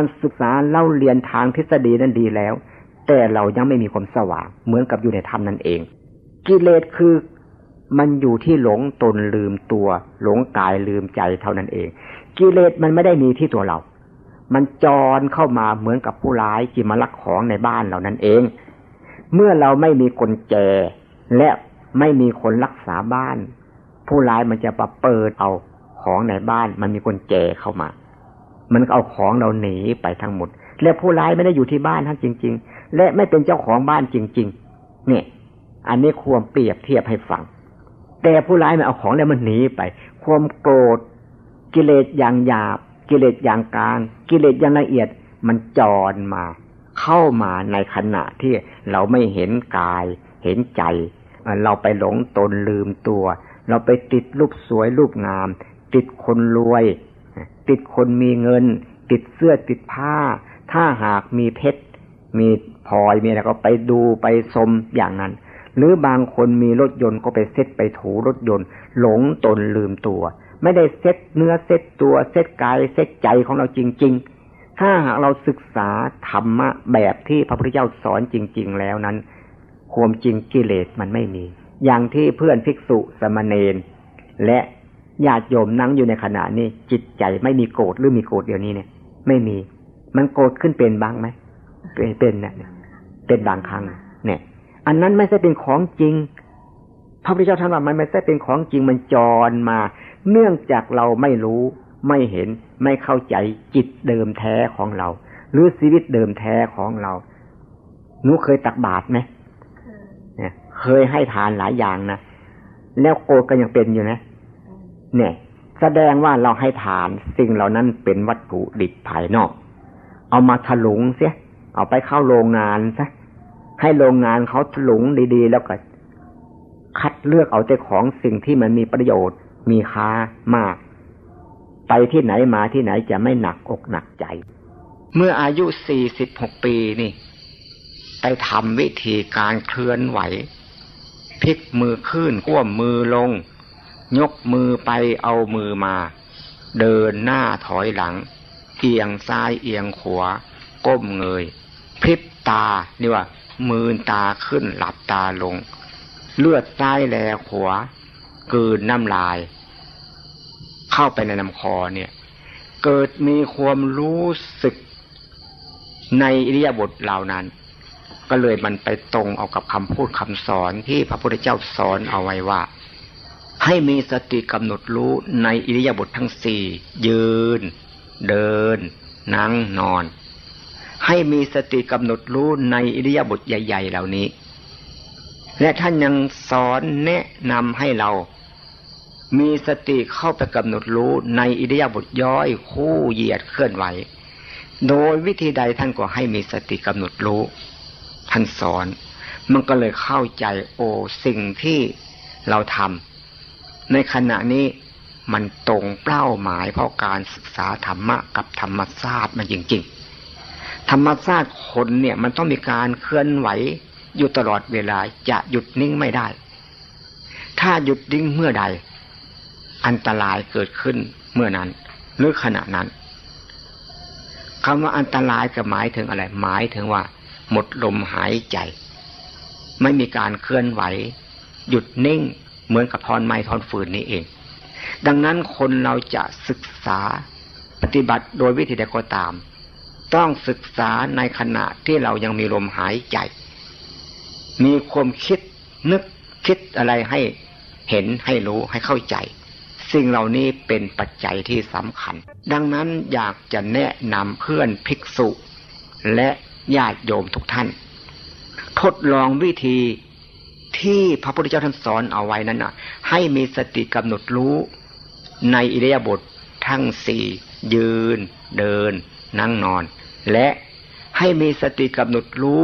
การศึกษาเล่าเรียนทางทฤษฎีนั้นดีแล้ว แต่เรายังไม่มีความสว่าง เหมือนกับอยู่ในธรรมนั่นเอง กิเลสคือมันอยู่ที่หลงตนลืมตัว หลงกายลืมใจเท่านั้นเอง กิเลสมันไม่ได้มีที่ตัวเรา มันจรเข้ามาเหมือนกับผู้ร้ายที่มาลักของในบ้านเรานั่นเอง เมื่อเราไม่มีคนแจ และไม่มีคนรักษาบ้าน ผู้ร้ายมันจะปะเปิดเอาของในบ้าน มันมีคนแจเข้ามา มันเอาของเราหนีไปทั้งหมด และผู้ร้ายไม่ได้อยู่ที่บ้านท่านจริง ๆ และไม่เป็นเจ้าของบ้านจริง ๆ เนี่ย อันนี้ควรเปรียบเทียบให้ฟัง แต่ผู้ร้ายมันเอาของแล้วมันหนีไป ความโกรธกิเลสอย่างหยาบ กิเลสอย่างกลาง กิเลสอย่างละเอียดมันจรมา เข้ามาในขณะที่เราไม่เห็นกาย เห็นใจ เราไปหลงตนลืมตัว เราไปติดรูปสวยรูปงาม ติดคนรวย ติดคนมีเงิน ติดเสื้อติดผ้า ถ้าหากมีเพชร มีพลอยมีอะไรก็ไปดูไปชมอย่างนั้น หรือบางคนมีรถยนต์ก็ไปเช็ดไปถูรถยนต์ หลงตนลืมตัว ไม่ได้เช็ดเนื้อเช็ดตัวเช็ดกายเช็ดใจของเราจริง ๆ ถ้าหากเราศึกษาธรรมะแบบที่พระพุทธเจ้าสอนจริง ๆ แล้วนั้นความจริงกิเลสมันไม่มี อย่างที่เพื่อนภิกษุสมณเณรและ ญาติโยมนั่งอยู่ในขณะนี้ จิตใจไม่มีโกรธหรือมีโกรธเดี๋ยวนี้เนี่ย ไม่มี มันโกรธขึ้นเป็นบ้างไหมเป็นเป็นเนี่ยเป็นบางครั้ง เนี่ย อันนั้นไม่ใช่เป็นของจริงพระพุทธเจ้าท่านว่ามันไม่ใช่เป็นของจริงมันจรมา เนื่องจากเราไม่รู้ไม่เห็นไม่เข้าใจจิตเดิมแท้ของเรา หรือชีวิตเดิมแท้ของเราหนูเคยตักบาตรไหมเนี่ยเคยให้ทานหลายอย่างนะแล้วโกรธก็ยังเป็นอยู่นะ เนี่ยแสดงว่าเราให้ทานสิ่งเหล่านั้นเป็นวัตถุดิบภายนอก เอามาถลุงเสียเอาไปเข้าโรงงานซะให้โรงงานเขาถลุงดีๆ แล้วก็ คัดเลือกเอาแต่ของสิ่งที่มันมีประโยชน์ มีค่ามาก ไปที่ไหนมาที่ไหนจะไม่หนักอกหนักใจ เมื่ออายุสี่สิบหกปีนี่ ไปทำวิธีการเคลื่อนไหวพลิกมือขึ้นก้วมมือลง ยกมือไปเอามือมา เดินหน้าถอยหลัง เอียงซ้ายเอียงขวาก้มเงยพลิบตานี่ว่า มืนตาขึ้นหลับตาลง เลือดใต้แลขวากืนน้ำลาย เข้าไปในลำคอเนี่ย เกิดมีความรู้สึกในอิริยาบถเหล่านั้น ก็เลยมันไปตรงเอากับคำพูดคำสอนที่พระพุทธเจ้าสอนเอาไว้ว่า ให้มีสติกำหนดรู้ในอิริยาบถททั้งสี่ยืน เดิน นั่งนอน ให้มีสติกำหนดรู้ในอิริยาบถใหญ่ ๆ เหล่านี้ และท่านยังสอนแนะนำให้เรา มีสติเข้าไปกำหนดรู้ในอิริยาบถย่อยคู่เหยียดเคลื่อนไหว โดยวิธีใดท่านก็ให้มีสติกำหนดรู้ท่านสอน มันก็เลยเข้าใจโอสิ่งที่เราทำ ในขณะนี้มันตรงเป้าหมายเพราะการศึกษาธรรมะกับธรรมชาสติมันจริง ๆ ธรรมชาสติคนเนี่ยมันต้องมีการเคลื่อนไหวอยู่ตลอดเวลาจะหยุดนิ่งไม่ได้ ถ้าหยุดนิ่งเมื่อใด อันตรายเกิดขึ้นเมื่อนั้นหรือขณะนั้นคำว่าอันตรายก็หมายถึงอะไร หมายถึงว่า หมดลมหายใจ ไม่มีการเคลื่อนไหว หยุดนิ่ง เหมือนกับทอนไม้ทอนฟืนนี่เอง ดังนั้นคนเราจะศึกษาปฏิบัติโดยวิธีใดก็ตาม ต้องศึกษาในขณะที่เรายังมีลมหายใจ มีความคิดนึกคิดอะไรให้เห็นให้รู้ให้เข้าใจ สิ่งเหล่านี้เป็นปัจจัยที่สำคัญ ดังนั้นอยากจะแนะนำเพื่อนภิกษุ และญาติโยมทุกท่าน ทดลองวิธี ที่พระพุทธเจ้าท่านสอนเอาไว้นั้นนะให้มีสติกำหนดรู้ในอิริยาบถททั้งสี่ยืน เดิน นั่งนอน และให้มีสติกำหนดรู้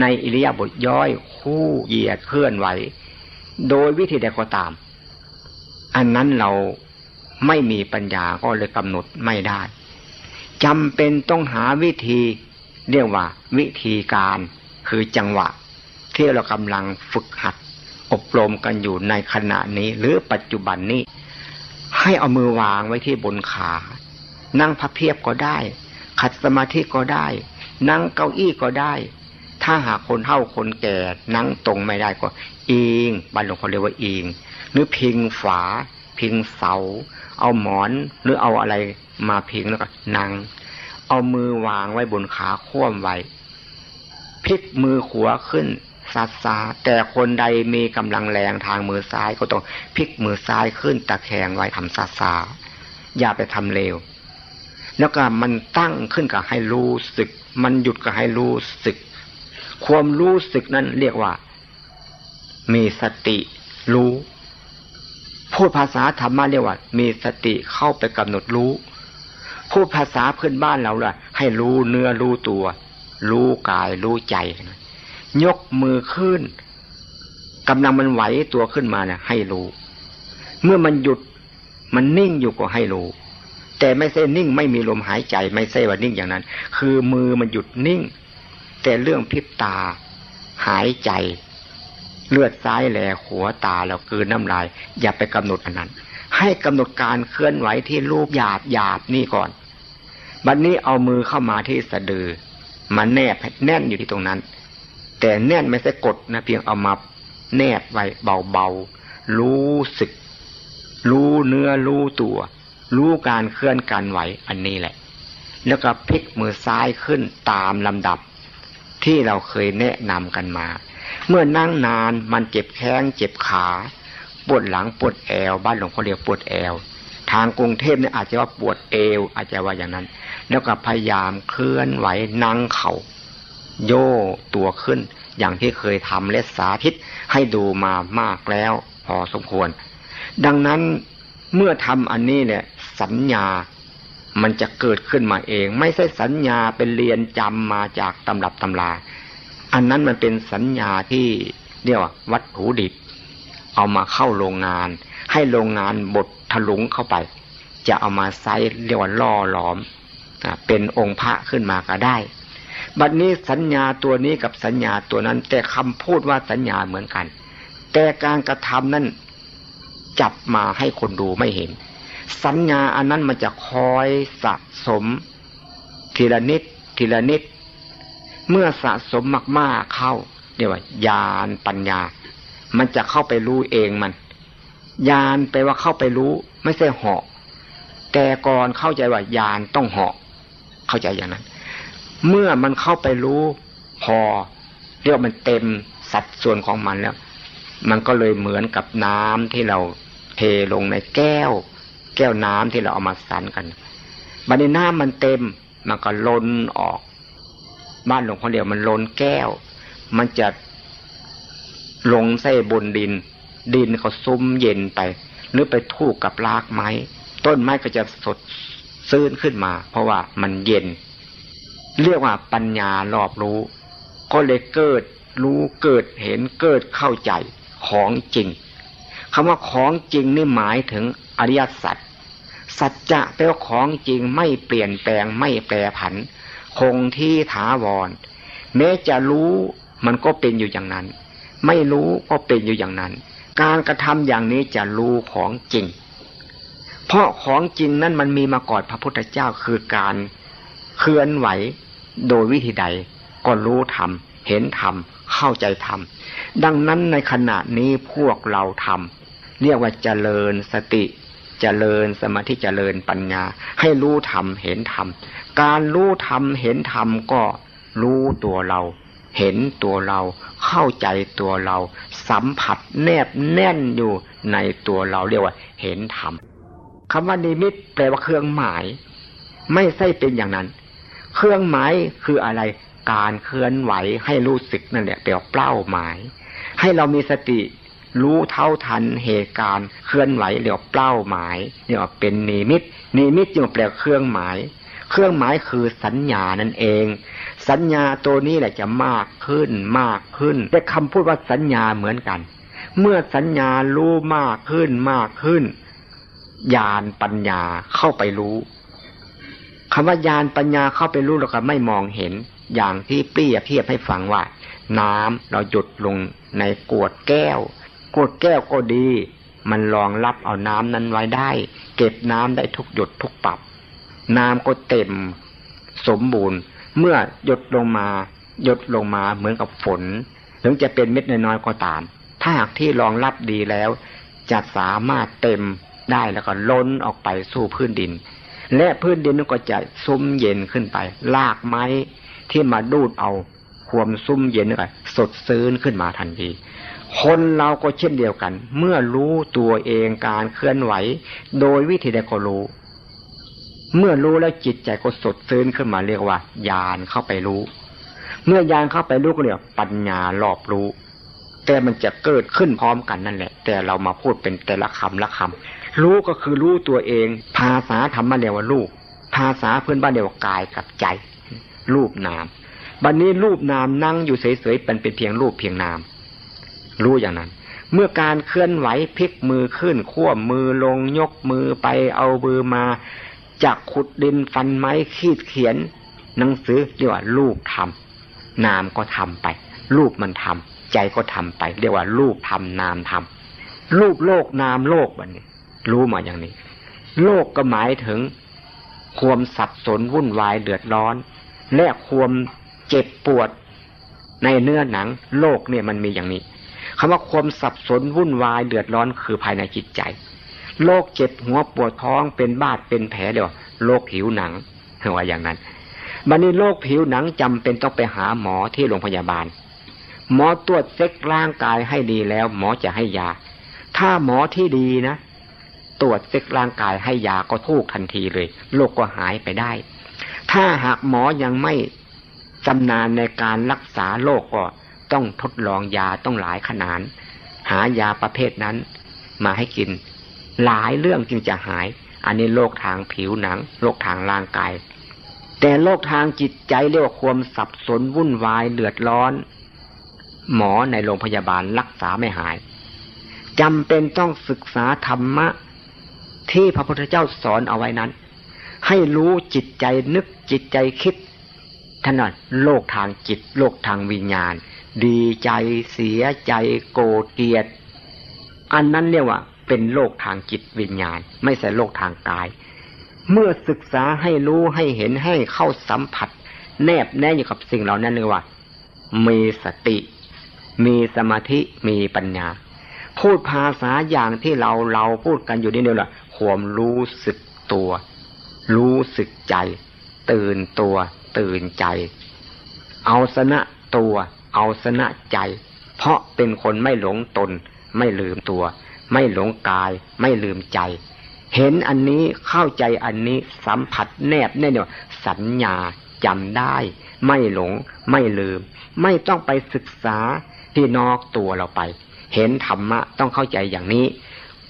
ในอิริยาบถย่อยคู่เหยียดเคลื่อนไหว โดยวิธีใดก็ตาม อันนั้นเราไม่มีปัญญาก็เลยกำหนดไม่ได้จำเป็นต้องหาวิธีเรียกว่า วิธีการคือจังหวะ ที่เรากำลังฝึกหัด อบรมกันอยู่ในขณะนี้ หรือปัจจุบันนี้ ให้เอามือวางไว้ที่บนขา นั่งพับเพียบก็ได้ ขัดสมาธิก็ได้ นั่งเก้าอี้ก็ได้ ถ้าหากคนเฒ่าคนแก่ นั่งตรงไม่ได้ก็อิงบ้านหลวงพ่อเรียกว่าอิงหรือพิงฝา พิงเสา เอาหมอนหรือเอาอะไรมาพิงแล้วก็นั่งเอามือวางไว้บนขาคว่ำไว้พลิกมือขวาขึ้น ซัดซาแต่คนใดมีกำลังแรงทางมือซ้ายก็ต้องพลิกมือซ้ายขึ้นตะแคงไว้ทำซาซาอย่าไปทำเร็วแล้วก็มันตั้งขึ้นก็ให้รู้สึก มันหยุดก็ให้รู้สึก ความรู้สึกนั้นเรียกว่า มีสติรู้ พูดภาษาธรรมะเรียกว่า มีสติเข้าไปกำหนดรู้พูดภาษาเพื่อนบ้านเราล่ะ ให้รู้เนื้อรู้ตัว รู้กายรู้ใจ ยกมือขึ้นกำลังมันไหวตัวขึ้นมาเนี่ยให้รู้ เมื่อมันหยุดมันนิ่งอยู่ก็ให้รู้ แต่ไม่ใช่นิ่งไม่มีลมหายใจ ไม่ใช่ว่านิ่งอย่างนั้น คือมือมันหยุดนิ่ง แต่เรื่องพิบตา หายใจ เลือดซ้ายแหลหัวตาแล้วกืนน้ำลาย อย่าไปกำหนดอันนั้น ให้กำหนดการเคลื่อนไหวที่รูปหยาบหยาบนี่ก่อน บัดนนี้เอามือเข้ามาที่สะดือ มันแนบแน่นอยู่ที่ตรงนั้น แต่แน่นไม่ใช่กดนะเพียงเอามาแนบไว้เบาๆ รู้สึก รู้เนื้อรู้ตัว รู้การเคลื่อนการไหวอันนี้แหละ แล้วก็พลิกมือซ้ายขึ้นตามลำดับ ที่เราเคยแนะนำกันมา เมื่อนั่งนานมันเจ็บแข้งเจ็บขาปวดหลังปวดแอว บ้านหลวงพ่อเรียกปวดแอว ทางกรุงเทพเนี่ยอาจจะว่าปวดเอว อาจจะว่าอย่างนั้น แล้วก็พยายามเคลื่อนไหวนั่งเขา่า โย่ตัวขึ้น อย่างที่เคยทำและสาธิตให้ดูมามากแล้ว พอสมควร ดังนั้นเมื่อทำอันนี้เนี่ยสัญญามันจะเกิดขึ้นมาเอง ไม่ใช่สัญญาเป็นเรียนจำมาจากตำรับตำรา อันนั้นมันเป็นสัญญาที่เรียกว่าวัตถุดิบ เอามาเข้าโรงงาน ให้โรงงานบดถลุงเข้าไป จะเอามาใช้เรียกว่าล่อหลอมเป็นองค์พระขึ้นมาก็ได้ บัดนี้สัญญาตัวนี้กับสัญญาตัวนั้น แต่คำพูดว่าสัญญาเหมือนกัน แต่การกระทำนั้นจับมาให้คนดูไม่เห็น สัญญาอันนั้นมันจะคอยสะสม ทีละนิด ทีละนิด เมื่อสะสมมากๆเข้าเรียกว่าญาณปัญญา มันจะเข้าไปรู้เองมันญาณแปลว่าเข้าไปรู้ ไม่ใช่เหาะแต่ก่อนเข้าใจว่าญาณต้องเหาะเข้าใจอย่างนั้น เมื่อมันเข้าไปรู้พอเรียกมันเต็มสัดส่วนของมันแล้ว มันก็เลยเหมือนกับน้ำที่เราเทลงในแก้ว แก้วน้ำที่เราเอามาสันกันบัดนี้น้ำมันเต็ม มันก็ล้นออก บ้านหลวงพ่อเดียวมันล้นแก้ว มันจะลงใส่บนดิน ดินเขาซุ้มเย็นไป หรือไปทูกกับรากไม้ ต้นไม้ก็จะสดซื่นขึ้นมา เพราะว่ามันเย็น เรียกว่าปัญญารอบรู้ ก็เลยเกิดรู้เกิดเห็นเกิดเข้าใจของจริงคำว่าของจริงนี่หมายถึงอริยสัจสัจจะแปลว่าของจริงไม่เปลี่ยนแปลงไม่แปรผัน คงที่ถาวร แม้จะรู้มันก็เป็นอยู่อย่างนั้น ไม่รู้ก็เป็นอยู่อย่างนั้น การกระทำอย่างนี้จะรู้ของจริง เพราะของจริงนั้นมันมีมาก่อนพระพุทธเจ้าคือการ เคลื่อนไหวโดยวิธีใด ก็รู้ธรรมเห็นธรรมเข้าใจธรรมดังนั้นในขณะนี้พวกเราทำเรียกว่าเจริญสติเจริญสมาธิเจริญปัญญา ให้รู้ธรรมเห็นธรรม การรู้ธรรมเห็นธรรมก็รู้ตัวเรา เห็นตัวเรา เข้าใจตัวเรา สัมผัสแนบแน่นอยู่ในตัวเราเรียกว่า เห็นธรรมคำว่านิมิตแปลว่าเครื่องหมาย ไม่ใช่เป็นอย่างนั้น เครื่องหมายคืออะไร การเคลื่อนไหวให้รู้สึกนั่นแหละแปลว่าเป้าหมาย ให้เรามีสติรู้เท่าทันเหตุการณ์เคลื่อนไหวเรียกว่าเป้าหมายเรียกว่าเป็นนิมิตนิมิตจึงแปลเครื่องหมาย เครื่องหมายคือสัญญานั่นเอง สัญญาตัวนี้แหละจะมากขึ้นมากขึ้น แต่คำพูดว่าสัญญาเหมือนกัน เมื่อสัญญารู้มากขึ้นมากขึ้นญาณปัญญาเข้าไปรู้ คำว่าญาณปัญญาเข้าไปรู้แล้วก็ไม่มองเห็น อย่างที่เปรียบเทียบให้ฟังว่า น้ำเราหยุดลงในกวดแก้ว กวดแก้วก็ดี มันรองรับเอาน้ำนั้นไว้ได้ เก็บน้ำได้ทุกหยดทุกปับ น้ำก็เต็มสมบูรณ์ เมื่อหยดลงมาหยดลงมาเหมือนกับฝน ถึงจะเป็นเม็ดน้อยๆก็ตาม ถ้าหากที่รองรับดีแล้ว จะสามารถเต็มได้แล้วก็ล้นออกไปสู่พื้นดิน และพื้นดินก็จะซุ้มเย็นขึ้นไป ลากไม้ที่มาดูดเอาความซุ้มเย็นไปสดซื้นขึ้นมาทันที คนเราก็เช่นเดียวกัน เมื่อรู้ตัวเองการเคลื่อนไหว โดยวิธีใดก็รู้ เมื่อรู้แล้วจิตใจก็สดซื้นขึ้นมาเรียกว่าญาณเข้าไปรู้ เมื่อยานเข้าไปรู้ก็เรียกปัญญารอบรู้ แต่มันจะเกิดขึ้นพร้อมกันนั่นแหละ แต่เรามาพูดเป็นแต่ละคำละคำ รู้ก็คือรู้ตัวเอง ภาษาธรรมะเรียกว่ารูป ภาษาเพื่อนบ้านเรียกว่ากายกับใจ รูปนาม บัดนนี้รูปนามนั่งอยู่เฉยๆเป็นเป็นเพียงรูปเพียงนาม รู้อย่างนั้น เมื่อการเคลื่อนไหวพลิกมือขึ้นขั้วมือลงยกมือไปเอามือมาจากขุดดินฟันไม้ขีดเขียน หนังสือเรียกว่ารูปทำนามก็ทำไป รูปมันทำใจก็ทำไป เรียกว่ารูปทำนามทำรูปโลกนามโลกวันนี้ รู้มาอย่างนี้ โลกก็หมายถึง ความสับสนวุ่นวายเดือดร้อน และความเจ็บปวดในเนื้อหนัง โลกเนี่ยมันมีอย่างนี้คำว่าความสับสนวุ่นวายเดือดร้อนคือภายในจิตใจ โรคเจ็บหัวปวดท้องเป็นบาดเป็นแผลเดี๋ยวโรคผิวหนังว่าอย่างนั้นบัดนี้โรคผิวหนังจำเป็นต้องไปหาหมอที่โรงพยาบาล หมอตรวจเช็คร่างกายให้ดีแล้ว หมอจะให้ยา ถ้าหมอที่ดีนะ ตรวจเช็คร่างกายให้ยาก็ทุกทันทีเลยโรคกก็หายไปได้ ถ้าหากหมอยังไม่ชำนาญในการรักษาโรคก็ต้องทดลองยาต้องหลายขนาดหายาประเภทนั้น มาให้กิน หลายเรื่องจึงจะหาย อันนี้โรคทางผิวหนังโรคทางร่างกาย แต่โรคทางจิตใจเรียกว่าความสับสนวุ่นวายเดือดร้อน หมอในโรงพยาบาลรักษาไม่หายจำเป็นต้องศึกษาธรรมะ ที่พระพุทธเจ้าสอนเอาไว้นั้น ให้รู้จิตใจนึกจิตใจคิดถนัดโลกทางจิต โลกทางวิญญาณ ดีใจเสียใจโกรธเกลียด อันนั้นเรียกว่า เป็นโลกทางจิตวิญญาณ ไม่ใช่โลกทางกาย เมื่อศึกษาให้รู้ให้เห็นให้เข้าสัมผัส แนบแน่อยู่กับสิ่งเหล่านั้นเลยว่า มีสติ มีสมาธิมีปัญญา พูดภาษาอย่างที่เราเราพูดกันอยู่นี่เดียวละ ความรู้สึกตัว รู้สึกใจ ตื่นตัว ตื่นใจ เอาชนะตัว เอาชนะใจ เพราะเป็นคนไม่หลงตน ไม่ลืมตัว ไม่หลงกาย ไม่ลืมใจ เห็นอันนี้เข้าใจอันนี้สัมผัสแนบแน่นสัญญาจำได้ ไม่หลง ไม่ลืม ไม่ต้องไปศึกษาที่นอกตัวเราไป เห็นธรรมะต้องเข้าใจอย่างนี้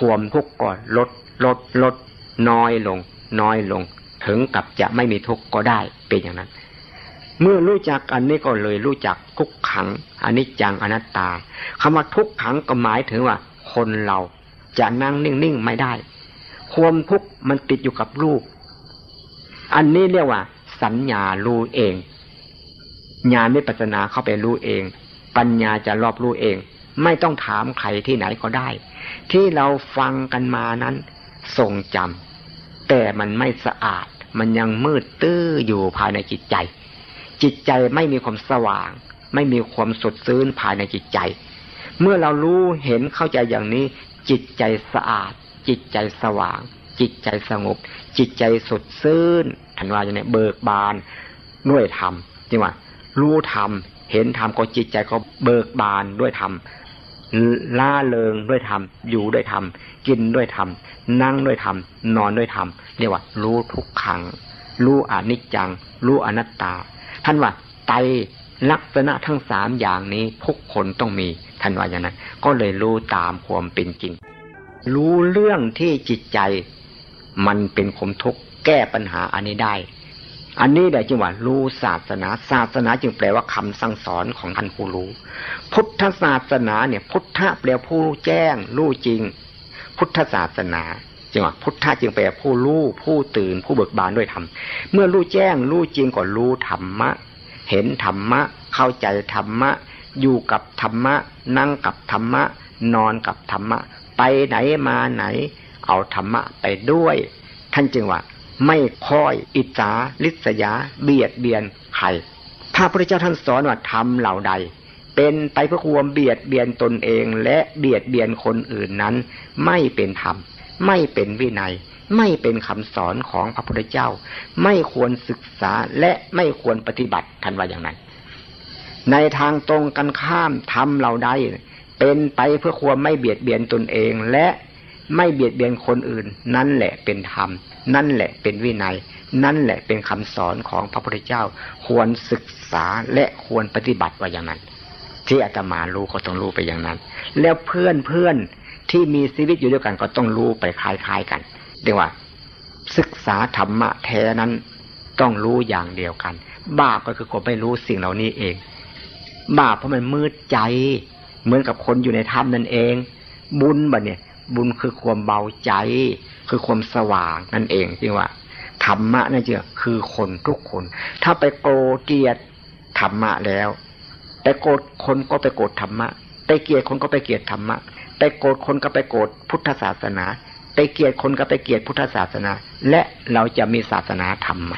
ความทุกข์ก็ลด ลดลดน้อยลง น้อยลง ถึงกับจะไม่มีทุกข์ก็ได้เป็นอย่างนั้น เมื่อรู้จักอันนี้ก็เลยรู้จักทุกขังอันนี้จังอนัตตาคำว่าทุกขังก็หมายถึงว่า คนเราจะนั่งนิ่งๆไม่ได้ ความทุกข์มันติดอยู่กับรูป อันนี้เรียกว่า สัญญารู้เองญาณวิปัสนาเข้าไปรู้เอง ปัญญาจะรอบรู้เอง ไม่ต้องถามใครที่ไหนก็ได้ ที่เราฟังกันมานั้น ทรงจำแต่มันไม่สะอาด มันยังมืดตื้ออยู่ภายในจิตใจ จิตใจไม่มีความสว่าง ไม่มีความสดชื่นภายในจิตใจ เมื่อเรารู้เห็นเข้าใจอย่างนี้ จิตใจสะอาด จิตใจสว่าง จิตใจสงบ จิตใจสดชื่นอันว่าอย่างนี้เบิกบานด้วยธรรมจริงว่ารู้ธรรมเห็นธรรมก็จิตใจก็เบิกบานด้วยธรรมล่าเริงด้วยธรรมอยู่ด้วยธรรม กินด้วยธรรม นั่งด้วยธรรม นอนด้วยธรรม เรียกว่า รู้ทุกขัง รู้อนิจจัง รู้อนัตตา ท่านว่าไตลักษณะทั้งสามอย่างนี้ทุกคนต้องมีท่านว่าอย่างนั้น ก็เลยรู้ตามความเป็นจริง รู้เรื่องที่จิตใจ มันเป็นขมทุกข์แก้ปัญหาอันนี้ได้ อันนี้ได้จึงว่ารู้ศาสนา ศาสนาจึงแปลว่าคำสั่งสอนของท่านผู้รู้ พุทธศาสนาเนี่ย พุทธะแปลผู้แจ้ง รู้จริง พุทธศาสนาจึงว่าพุทธะจึงแปลผู้รู้ผู้ตื่นผู้เบิกบานด้วยธรรมเมื่อรู้แจ้งรู้จริงก็รู้ธรรมะ เห็นธรรมะ เข้าใจธรรมะ อยู่กับธรรมะ นั่งกับธรรมะ นอนกับธรรมะ ไปไหนมาไหน เอาธรรมะไปด้วย ท่านจึงว่า ไม่ค่อยอิจฉาลิษยา เบียดเบียนใครพระพุทธเจ้าท่านสอนว่าทำเหล่าใด เป็นไปเพื่อความเบียดเบียนตนเองและเบียดเบียนคนอื่นนั้น ไม่เป็นธรรม ไม่เป็นวินัย ไม่เป็นคำสอนของพระพุทธเจ้า ไม่ควรศึกษาและไม่ควรปฏิบัติทันว่าอย่างนั้นในทางตรงกันข้ามทำเราได้ เป็นไปเพื่อความไม่เบียดเบียนตนเองและไม่เบียดเบียนคนอื่น นั่นแหละเป็นธรรม นั่นแหละเป็นวินัย นั่นแหละเป็นคำสอนของพระพุทธเจ้า ควรศึกษาและควรปฏิบัติว่าอย่างนั้น ที่อาตมารู้ก็ต้องรู้ไปอย่างนั้น แล้วเพื่อนเพื่อนที่มีชีวิตอยู่ด้วยกันก็ต้องรู้ไปคล้ายๆกันเรียกว่า ศึกษาธรรมะแท้นั้นต้องรู้อย่างเดียวกันบาปก็คือคนไม่รู้สิ่งเหล่านี้เองบาปเพราะมันมืดใจเหมือนกับคนอยู่ในถ้ำนั่นเอง บุญบ่เนี่ย บุญคือความเบาใจ คือความสว่างนั่นเองจริงว่าธรรมะนั่นเองคือคนทุกคน ถ้าไปโกรธเกลียดธรรมะแล้ว ไปโกรธคนก็ไปโกรธธรรมะไปเกลียดคนก็ไปเกลียดธรรมะไปโกรธคนก็ไปโกรธพุทธศาสนา ไปเกลียดคนก็ไปเกลียดพุทธศาสนา และเราจะมีศาสนาทำไหม